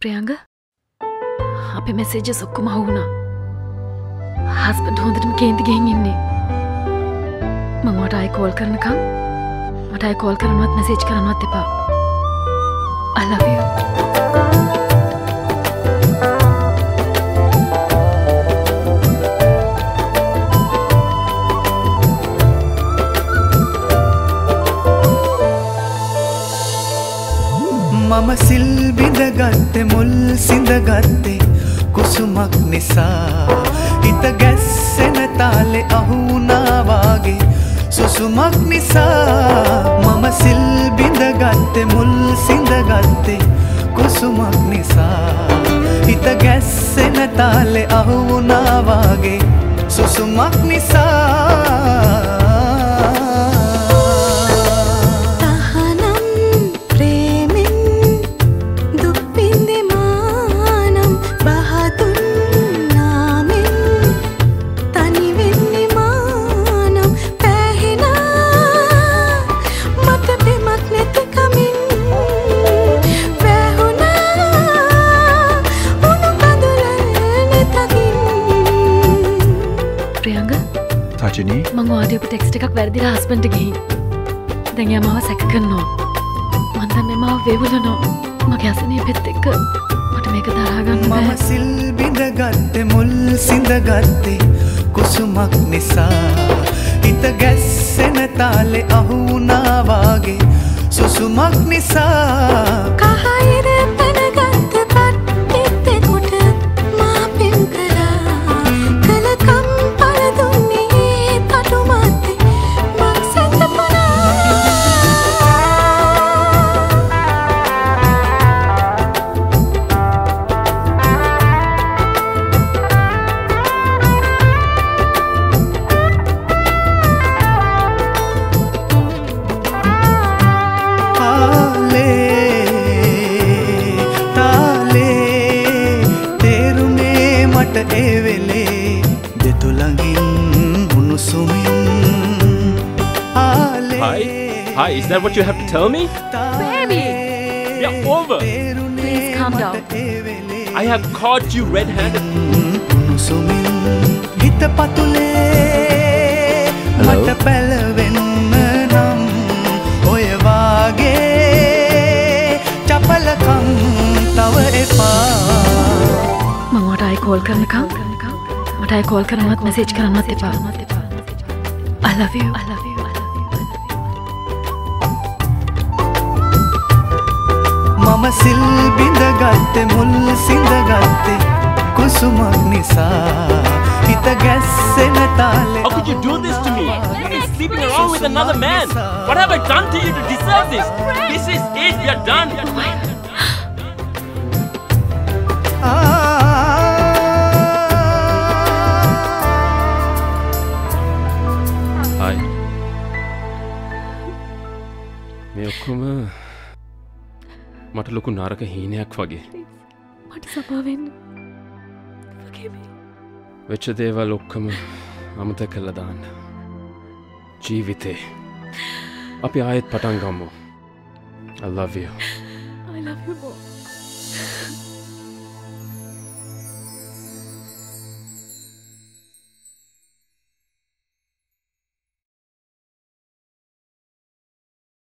ප්‍රියංග අපි මෙසේජ සොක්කුම හවුණා හස්බට හොඳටම කේන්ති ගෙන් ඉන්නේ. මංවට අයි කෝල් කරනකම් මට අයි කෝල් කරනවත් මෙසේජ් කරනවත් එපා. අලවිය මම සිල් බිඳගත්තෙ මුල් සිඳගත්තේ කුසුමක් නිසා. හිත ගැස්සෙන තාලෙ අහුනාවාගේ සුසුමක් නිසා. මම සිල් බිඳගත්තෙ මුල් සිඳගත්තේ කුසුමක් නිසා. හිත ගැස්සෙන තාලෙ අහුනාවාගේ සුසුමක් නිසා. ප්‍රියංග තජනී මං වාඩියපු ටෙක්ස්ට එකක් වැරදිලා හස්බන්ට ගිහින්. දැන් යමාව සැක කරනවා. මන්දන් මෙමාව වෙවුලනෝ මගේ අසනය පෙත් එක්ක. මට මේක දරාගන්න මම බෑ. සිල් බිඳගත්තෙ මුල් සිඳගත්තේ කුසුමක් නිසා. හිත ගැස්සෙන තාලෙ අහුනාවාගේ සුසුමක් නිසා Hi? Hi, is that what you have to tell me? Baby! Yeah, over. Please calm down. I have caught you red-handed. උණුසුමින් හිත පතුලේ Hello? මට පැලවෙන්න නම් ඔයවාගේ චපලකම් තව එපා මංවට අයි කෝල් කරනකම් මට අයි කෝල් කරනවත් මෙසේජ් කරන්නත් එපා අලවිය අලවිය මම සිල් බිඳගත්තෙ මුල් සිඳගත්තේ කුසුමක් නිසා හිත ගැස්සෙන තාලෙ How could you do this to me? You've been sleeping around with another man. What have I done to you to deserve this? This is it. We are done. මේ ඔක්කොම මට ලොකු නරක හීනයක් වගේ. මට සපාවෙන්න වෙච්ච දේවල් ඔක්කම අමත කල්ල දාන්න. ජීවිතේ. අපි ආයෙත් පටන් ගම්මු I love you. I love you more.